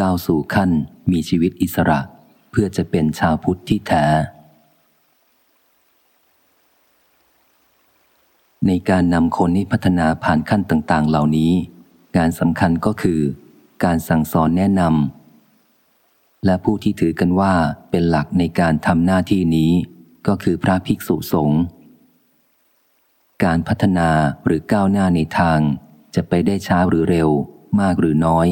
ก้าวสู่ขั้นมีชีวิตอิสระ เพื่อจะเป็นชาวพุทธที่แท้ ในการนำคนให้พัฒนาผ่านขั้นต่างๆ เหล่านี้ งานสำคัญก็คือ การสั่งสอนแนะนำและผู้ที่ถือกันว่าเป็นหลักในการทำหน้าที่นี้ ก็คือพระภิกษุสงฆ์การพัฒนาหรือก้าวหน้าในทาง จะไปได้ช้าหรือเร็ว มากหรือน้อย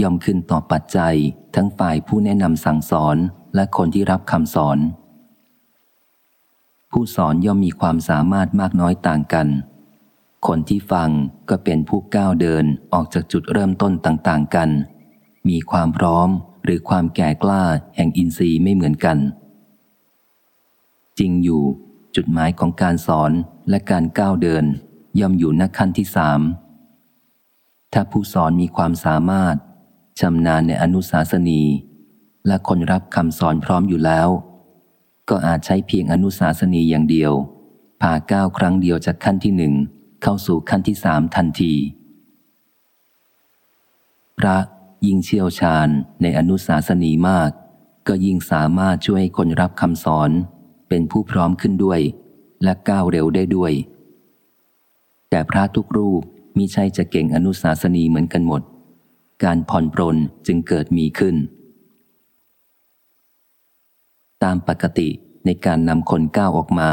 ย่อมขึ้นต่อปัจจัย ทั้งฝ่ายผู้แนะนำสั่งสอนและคนที่รับคำสอน ผู้สอนย่อมมีความสามารถมากน้อยต่างกัน คนที่ฟังก็เป็นผู้ก้าวเดินออกจากจุดเริ่มต้นต่างๆกัน มีความพร้อมหรือความแก่กล้าแห่งอินทรีย์ไม่เหมือนกัน จริงอยู่จุดหมายของการสอนและการก้าวเดิน ย่อมอยู่ณขั้นที่สามถ้าผู้สอนมีความสามารถ ชำนาญในอนุสาสนี และคนรับคำสอนพร้อมอยู่แล้ว ก็อาจใช้เพียงอนุสาสนีอย่างเดียวพาก้าวครั้งเดียวจากขั้นที่หนึ่งเข้าสู่ขั้นที่สามทันที พระยิ่งเชี่ยวชาญในอนุสาสนีมาก ก็ยิ่งสามารถช่วยให้คนรับคำสอนเป็นผู้พร้อมขึ้นด้วย และก้าวเร็วได้ด้วย แต่พระทุกรูปมิใช่จะเก่งอนุสาสนีเหมือนกันหมด การผ่อนปรนจึงเกิดมีขึ้น ตามปกติในการนำคนก้าวออกมา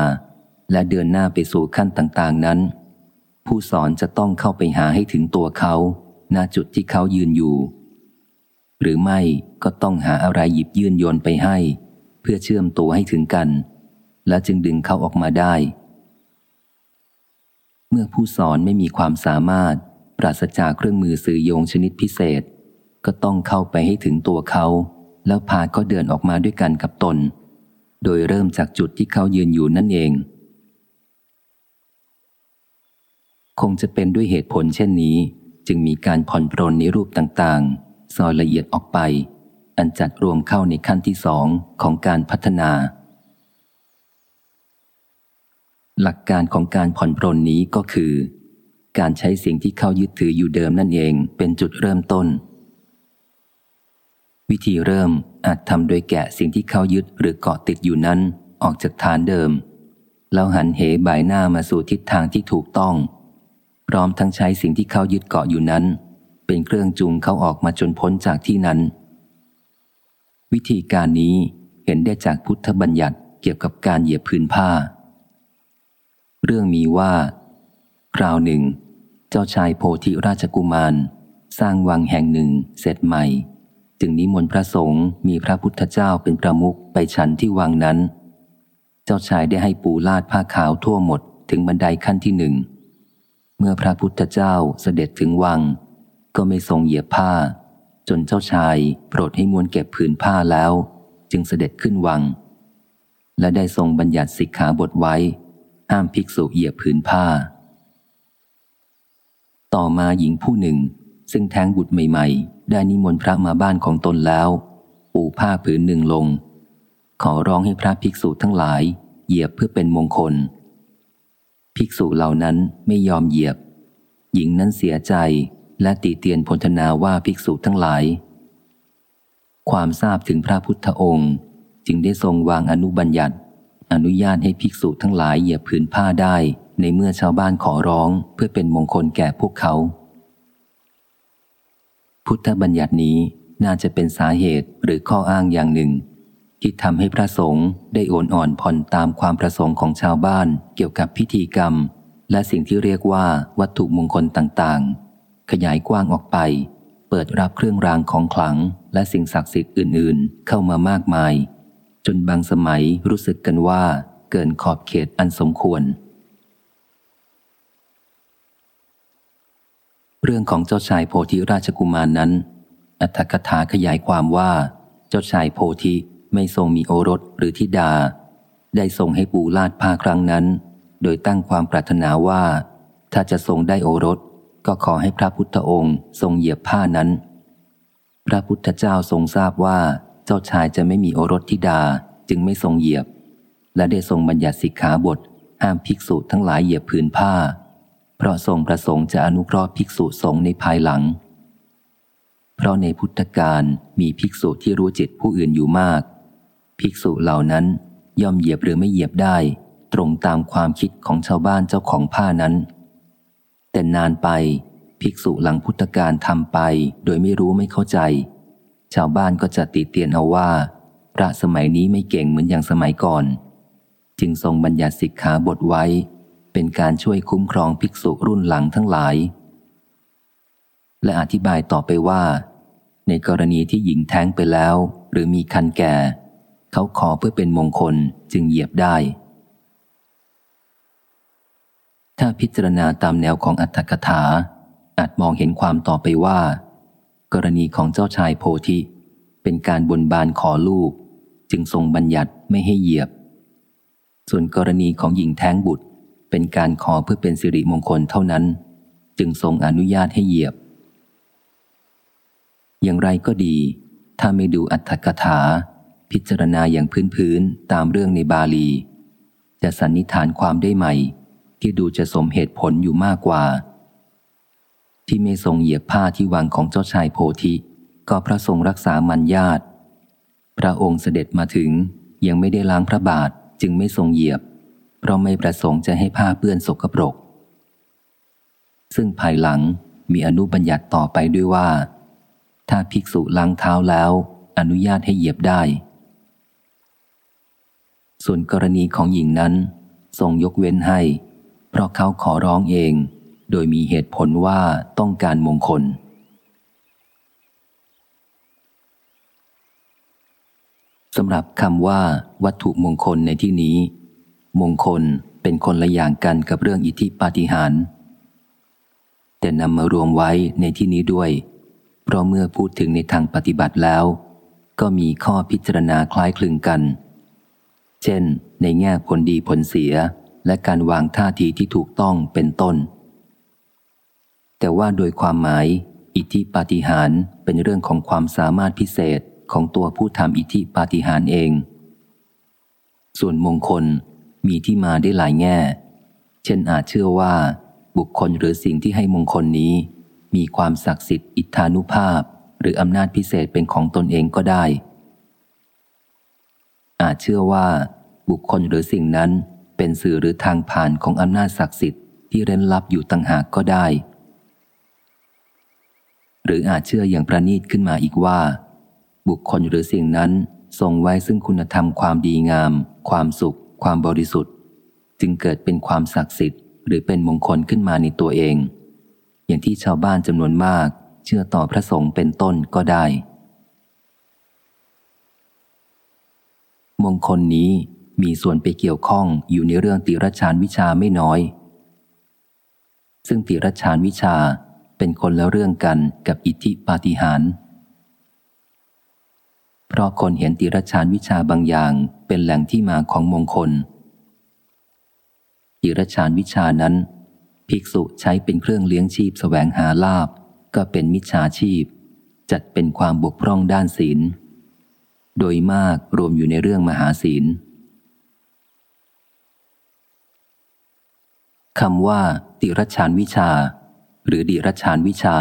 และเดินหน้าไปสู่ขั้นต่าง ๆ นั้น ผู้สอนจะต้องเข้าไปหาให้ถึงตัวเขา ณ จุดที่เขายืนอยู่ หรือไม่ก็ต้องหาอะไรหยิบยื่นโยนไปให้ เพื่อเชื่อมตัวให้ถึงกัน และจึงดึงเขาออกมาได้ เมื่อผู้สอนไม่มีความสามารถ ปราศจากเครื่องมือสื่อโยงชนิดพิเศษ ก็ต้องเข้าไปให้ถึงตัวเขา แล้วพาเขาเดินออกมาด้วยกันกับตน โดยเริ่มจากจุดที่เขายืนอยู่นั่นเอง คงจะเป็นด้วยเหตุผลเช่นนี้ จึงมีการผ่อนปรนในรูปต่างๆ ซอยละเอียดออกไป อันจัดรวมเข้าในขั้นที่สองของการพัฒนาหลักการของการผ่อนปรนนี้ก็คือ การใช้สิ่งที่เขายึดถืออยู่เดิมนั่นเองเป็นจุดเริ่มต้น วิธีเริ่มอาจทำโดยแกะสิ่งที่เขายึดหรือเกาะติดอยู่นั้นออกจากฐานเดิม แล้วหันเหบ่ายหน้ามาสู่ทิศทางที่ถูกต้อง พร้อมทั้งใช้สิ่งที่เขายึดเกาะอยู่นั้น เป็นเครื่องจูงเขาออกมาจนพ้นจากที่นั้น วิธีการนี้เห็นได้จากพุทธบัญญัติเกี่ยวกับการเหยียบพื้นผ้า เรื่องมีว่า คราวหนึ่ง เจ้าชายโพธิราชกุมาร สร้างวังแห่งหนึ่งเสร็จใหม่ จึงนิมนต์พระสงฆ์มีพระพุทธเจ้าเป็นประมุขไปฉันที่วังนั้น เจ้าชายได้ให้ปูลาดผ้าขาวทั่วหมดถึงบันไดขั้นที่หนึ่ง เมื่อพระพุทธเจ้าเสด็จถึงวัง ก็ไม่ทรงเหยียบผ้า จนเจ้าชายโปรดให้มวนเก็บผืนผ้าแล้ว จึงเสด็จขึ้นวัง และได้ทรงบัญญัติสิกขาบทไว้ ห้ามภิกษุเหยียบผืนผ้า ต่อมาหญิงผู้หนึ่ง ซึ่งแท้งบุตรใหม่ ๆ ได้นิมนต์พระมาบ้านของตนแล้ว ปูผ้าผืนหนึ่งลง ขอร้องให้พระภิกษุทั้งหลาย เหยียบเพื่อเป็นมงคล ภิกษุเหล่านั้นไม่ยอมเหยียบ หญิงนั้นเสียใจและติเตียนพลธนาว่าภิกษุทั้งหลาย ความทราบถึงพระพุทธองค์จึงได้ทรงวางอนุบัญญัติ อนุญาตให้ภิกษุทั้งหลายเหยียบผืนผ้าได้ ในเมื่อชาวบ้านขอร้องเพื่อเป็นมงคลแก่พวกเขา พุทธบัญญัตินี้น่าจะเป็นสาเหตุหรือข้ออ้างอย่างหนึ่ง ที่ทำให้พระสงฆ์ได้โอนอ่อนผ่อนตามความประสงค์ของชาวบ้านเกี่ยวกับพิธีกรรม และสิ่งที่เรียกว่าวัตถุมงคลต่างๆ ขยายกว้างออกไป เปิดรับเครื่องรางของขลัง และสิ่งศักดิ์สิทธิ์อื่นๆ เข้ามามากมาย จนบางสมัยรู้สึกกันว่าเกินขอบเขตอันสมควร เรื่องของเจ้าชายโพธิราชกุมารนนั้น อัตถกถาขยายความว่า เจ้าชายโพธิไม่ทรงมีโอรสหรือธิดา ได้ทรงให้ปูลาดผ้าครั้งนั้น โดยตั้งความปรารถนาว่า ถ้าจะทรงได้โอรส ก็ขอให้พระพุทธองค์ทรงเหยียบผ้านั้น พระพุทธเจ้าทรงทราบว่า เจ้าชายจะไม่มีโอรสธิดาจึงไม่ทรงเหยียบ และได้ทรงบัญญัติสิกขาบทห้ามภิกษุทั้งหลายเหยียบผืนผ้า เพราะทรงประสงค์จะอนุเคราะห์ภิกษุสงฆ์ในภายหลัง เพราะในพุทธกาลมีภิกษุที่รู้จิตผู้อื่นอยู่มาก ภิกษุเหล่านั้นย่อมเหยียบหรือไม่เหยียบได้ ตรงตามความคิดของชาวบ้านเจ้าของผ้านั้น แต่นานไปภิกษุหลังพุทธกาลทำไปโดยไม่รู้ไม่เข้าใจ ชาวบ้านก็จะติเตียนเอาว่า พระสมัยนี้ไม่เก่งเหมือนอย่างสมัยก่อน จึงทรงบัญญัติสิกขาบทไว้ เป็นการช่วยคุ้มครองภิกษุรุ่นหลังทั้งหลาย และอธิบายต่อไปว่า ในกรณีที่หญิงแท้งไปแล้ว หรือมีคันแก่ เขาขอเพื่อเป็นมงคลจึงเหยียบได้ ถ้าพิจารณาตามแนวของอัตถกถา อาจมองเห็นความต่อไปว่า กรณีของเจ้าชายโพธิ เป็นการบนบานขอลูก จึงทรงบัญญัติไม่ให้เหยียบ ส่วนกรณีของหญิงแท้งบุตร เป็นการขอเพื่อเป็นสิริมงคลเท่านั้น จึงทรงอนุญาตให้เหยียบ อย่างไรก็ดี ถ้าไม่ดูอัตถกถา พิจารณาอย่างพื้นๆตามเรื่องในบาลี จะสันนิษฐานความได้ใหม่ ที่ดูจะสมเหตุผลอยู่มากกว่า ที่ไม่ทรงเหยียบผ้าที่วางของเจ้าชายโพธิ ก็พระทรงรักษามัญญาตพระองค์เสด็จมาถึงยังไม่ได้ล้างพระบาทจึงไม่ทรงเหยียบ เพราะไม่ประสงค์จะให้ผ้าเปื้อนสกปรก ซึ่งภายหลังมีอนุบัญญัติต่อไปด้วยว่า ถ้าภิกษุล้างเท้าแล้ว อนุญาตให้เหยียบได้ ส่วนกรณีของหญิงนั้น ทรงยกเว้นให้ เพราะเขาขอร้องเอง โดยมีเหตุผลว่าต้องการมงคลสำหรับคำว่าวัตถุมงคลในที่นี้ มงคลเป็นคนละอย่างกันกับเรื่องอิทธิปาฏิหาริย์แต่นำมารวมไว้ในที่นี้ด้วย เพราะเมื่อพูดถึงในทางปฏิบัติแล้ว ก็มีข้อพิจารณาคล้ายคลึงกัน เช่น ในแง่ผลดีผลเสียและการวางท่าทีที่ถูกต้องเป็นต้น แต่ว่าโดยความหมาย อิทธิปาฏิหาริย์เป็นเรื่องของความสามารถพิเศษของตัวผู้ทำอิทธิปาฏิหาริย์เอง ส่วนมงคล มีที่มาได้หลายแง่ เช่นอาจเชื่อว่า บุคคลหรือสิ่งที่ให้มงคลนี้ มีความศักดิ์สิทธิ์อิทธานุภาพ หรืออำนาจพิเศษเป็นของตนเองก็ได้ อาจเชื่อว่า บุคคลหรือสิ่งนั้นเป็นสื่อหรือทางผ่านของอำนาจศักดิ์สิทธิ์ที่เร้นลับอยู่ต่างหากก็ได้ หรืออาจเชื่ออย่างประณีตขึ้นมาอีกว่า บุคคลหรือสิ่งนั้นทรงไว้ซึ่งคุณธรรมความดีงาม ความสุข ความบริสุทธิ์ จึงเกิดเป็นความศักดิ์สิทธิ์ หรือเป็นมงคลขึ้นมาในตัวเอง อย่างที่ชาวบ้านจำนวนมาก เชื่อต่อพระสงฆ์เป็นต้นก็ได้ มงคลนี้มีส่วนไปเกี่ยวข้องอยู่ในเรื่องติรชานวิชาไม่น้อย ซึ่งติรชานวิชาเป็นคนละเรื่องกันกับอิทธิปาฏิหาริย์ เพราะคนเห็นติรชานวิชาบางอย่างเป็นแหล่งที่มาของมงคล ติรชานวิชานั้น ภิกษุใช้เป็นเครื่องเลี้ยงชีพสแสวงหาลาบก็เป็นมิจฉาชีพ จัดเป็นความบกพร่องด้านศีล โดยมากรวมอยู่ในเรื่องมหาศีลคำว่า ติรชานวิชา หรือดิรชานวิชา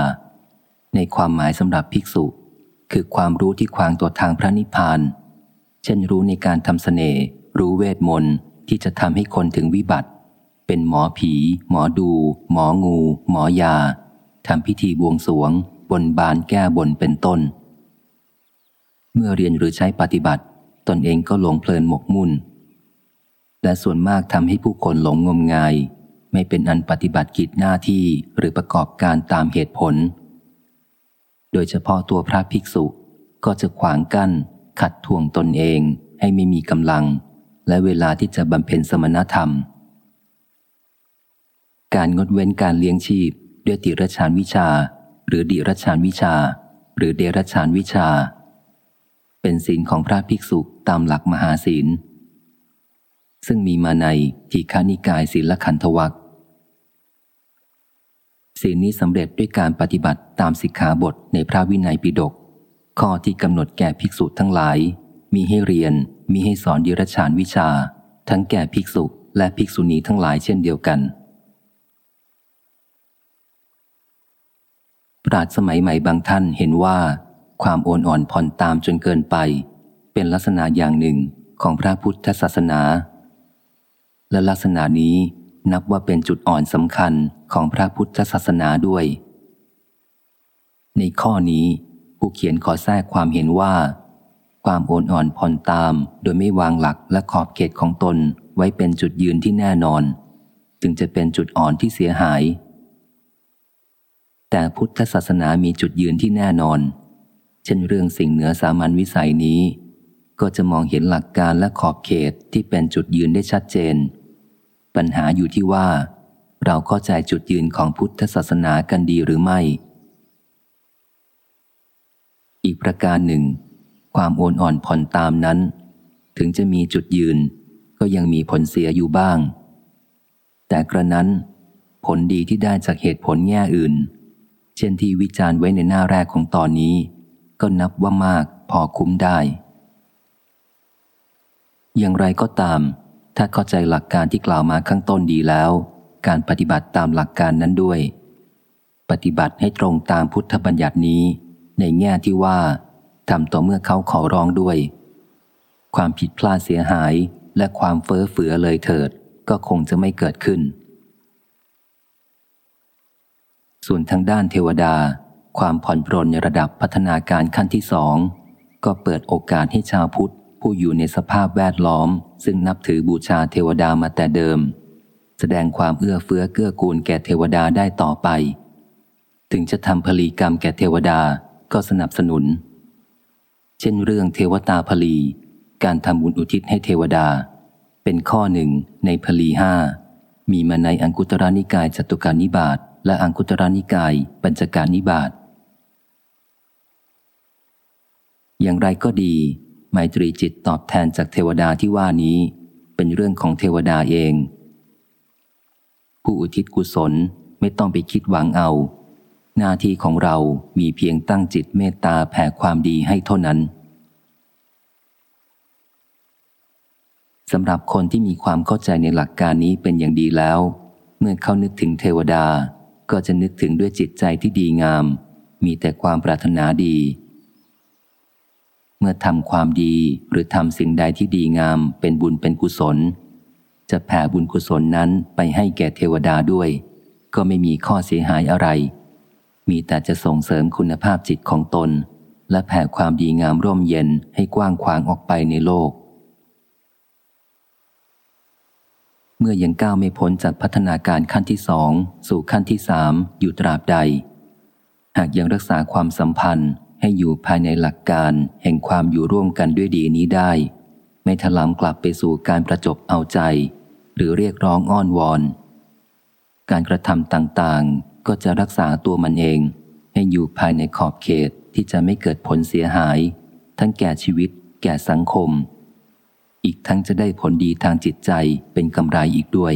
ในความหมายสำหรับภิกษุ คือความรู้ที่ควางตัวทางพระนิพพาน เช่นรู้ในการทำสเสน่ห์รู้เวทมนต์ที่จะทำให้คนถึงวิบัติ เป็นหมอผี หมอดู หมองู หมอยาทำพิธีบวงสวง บนบานแก้บนเป็นต้น เมื่อเรียนหรือใช้ปฏิบัติ ตนเองก็หลงเพลินหมกมุ่น และส่วนมากทำให้ผู้คนหลงงมงาย ไม่เป็นอันปฏิบัติกิจหน้าที่หรือประกอบการตามเหตุผล โดยเฉพาะตัวพระภิกษุ ก็จะขวางกั้น ขัดทวงตนเองให้ไม่มีกำลัง และเวลาที่จะบำเพ็ญสมณธรรม การงดเว้นการเลี้ยงชีพ ด้วยติรชานวิชา หรือดิรชานวิชา หรือเดรชานวิชา เป็นศีลของพระภิกษุตามหลักมหาศีลซึ่งมีมาในทีฆานิกายศีลขันธวัก ศีลนี้สำเร็จด้วยการปฏิบัติตามสิกขาบทในพระวินัยปิฎกข้อที่กำหนดแก่ภิกษุทั้งหลาย มีให้เรียน มีให้สอนดิรชานวิชา ทั้งแก่ภิกษุและภิกษุณีทั้งหลายเช่นเดียวกัน ปราดสมัยใหม่บางท่านเห็นว่า ความโอนอ่อนผ่อนตามจนเกินไป เป็นลักษณะอย่างหนึ่งของพระพุทธศาสนา และลักษณะนี้ นับว่าเป็นจุดอ่อนสำคัญของพระพุทธศาสนาด้วย ในข้อนี้ ผู้เขียนขอแทรกความเห็นว่า ความโอนอ่อนผ่อนตาม โดยไม่วางหลักและขอบเขตของตนไว้เป็นจุดยืนที่แน่นอน จึงจะเป็นจุดอ่อนที่เสียหาย แต่พุทธศาสนามีจุดยืนที่แน่นอน เช่นเรื่องสิ่งเหนือสามัญวิสัยนี้ ก็จะมองเห็นหลักการและขอบเขตที่เป็นจุดยืนได้ชัดเจน ปัญหาอยู่ที่ว่า เราเข้าใจจุดยืนของพุทธศาสนากันดีหรือไม่ อีกประการหนึ่ง ความโอนอ่อนผ่อนตามนั้น ถึงจะมีจุดยืน ก็ยังมีผลเสียอยู่บ้าง แต่กระนั้นผลดีที่ได้จากเหตุผลแง่อื่น เช่นที่วิจารณ์ไว้ในหน้าแรกของตอนนี้ ก็นับว่ามากพอคุ้มได้ อย่างไรก็ตาม ถ้าเข้าใจหลักการที่กล่าวมาข้างต้นดีแล้ว การปฏิบัติตามหลักการนั้นด้วย ปฏิบัติให้ตรงตามพุทธบัญญัตินี้ ในแง่ที่ว่าทำต่อเมื่อเขาขอร้องด้วย ความผิดพลาดเสียหายและความเฟ้อเฟือเลยเถิด ก็คงจะไม่เกิดขึ้น ส่วนทางด้านเทวดา ความผ่อนปรนในระดับพัฒนาการขั้นที่สองก็เปิดโอกาสให้ชาวพุทธ ผู้อยู่ในสภาพแวดล้อม ซึ่งนับถือบูชาเทวดามาแต่เดิม แสดงความเอื้อเฟื้อเกื้อกูลแก่เทวดาได้ต่อไป ถึงจะทำพลีกรรมแก่เทวดาก็สนับสนุน เช่นเรื่องเทวตาพลีการทำบุญอุทิศให้เทวดา เป็นข้อหนึ่งในพลีห้ามีมาในอังคุตรานิกายจตุการนิบาตและอังคุตรานิกายปัญจการนิบาตอย่างไรก็ดี ไมตรีจิตตอบแทนจากเทวดาที่ว่านี้ เป็นเรื่องของเทวดาเอง ผู้อุทิศกุศลไม่ต้องไปคิดหวังเอา หน้าที่ของเรามีเพียงตั้งจิตเมตตาแผ่ความดีให้เท่านั้นสำหรับคนที่มีความเข้าใจในหลักการนี้เป็นอย่างดีแล้ว เมื่อเขานึกถึงเทวดา ก็จะนึกถึงด้วยจิตใจที่ดีงาม มีแต่ความปรารถนาดี เมื่อทำความดีหรือทำสิ่งใดที่ดีงามเป็นบุญเป็นกุศล จะแผ่บุญกุศลนั้นไปให้แก่เทวดาด้วย ก็ไม่มีข้อเสียหายอะไร มีแต่จะส่งเสริมคุณภาพจิตของตน และแผ่ความดีงามร่มเย็นให้กว้างขวางออกไปในโลก เมื่อยังก้าวไม่พ้นจากพัฒนาการขั้นที่สองสู่ขั้นที่สามอยู่ตราบใด หากยังรักษาความสัมพันธ์ ให้อยู่ภายในหลักการแห่งความอยู่ร่วมกันด้วยดีนี้ได้ ไม่ถลำกลับไปสู่การประจบเอาใจ หรือเรียกร้องอ้อนวอน การกระทำต่างๆ ก็จะรักษาตัวมันเอง ให้อยู่ภายในขอบเขตที่จะไม่เกิดผลเสียหาย ทั้งแก่ชีวิต แก่สังคม อีกทั้งจะได้ผลดีทางจิตใจเป็นกำไรอีกด้วย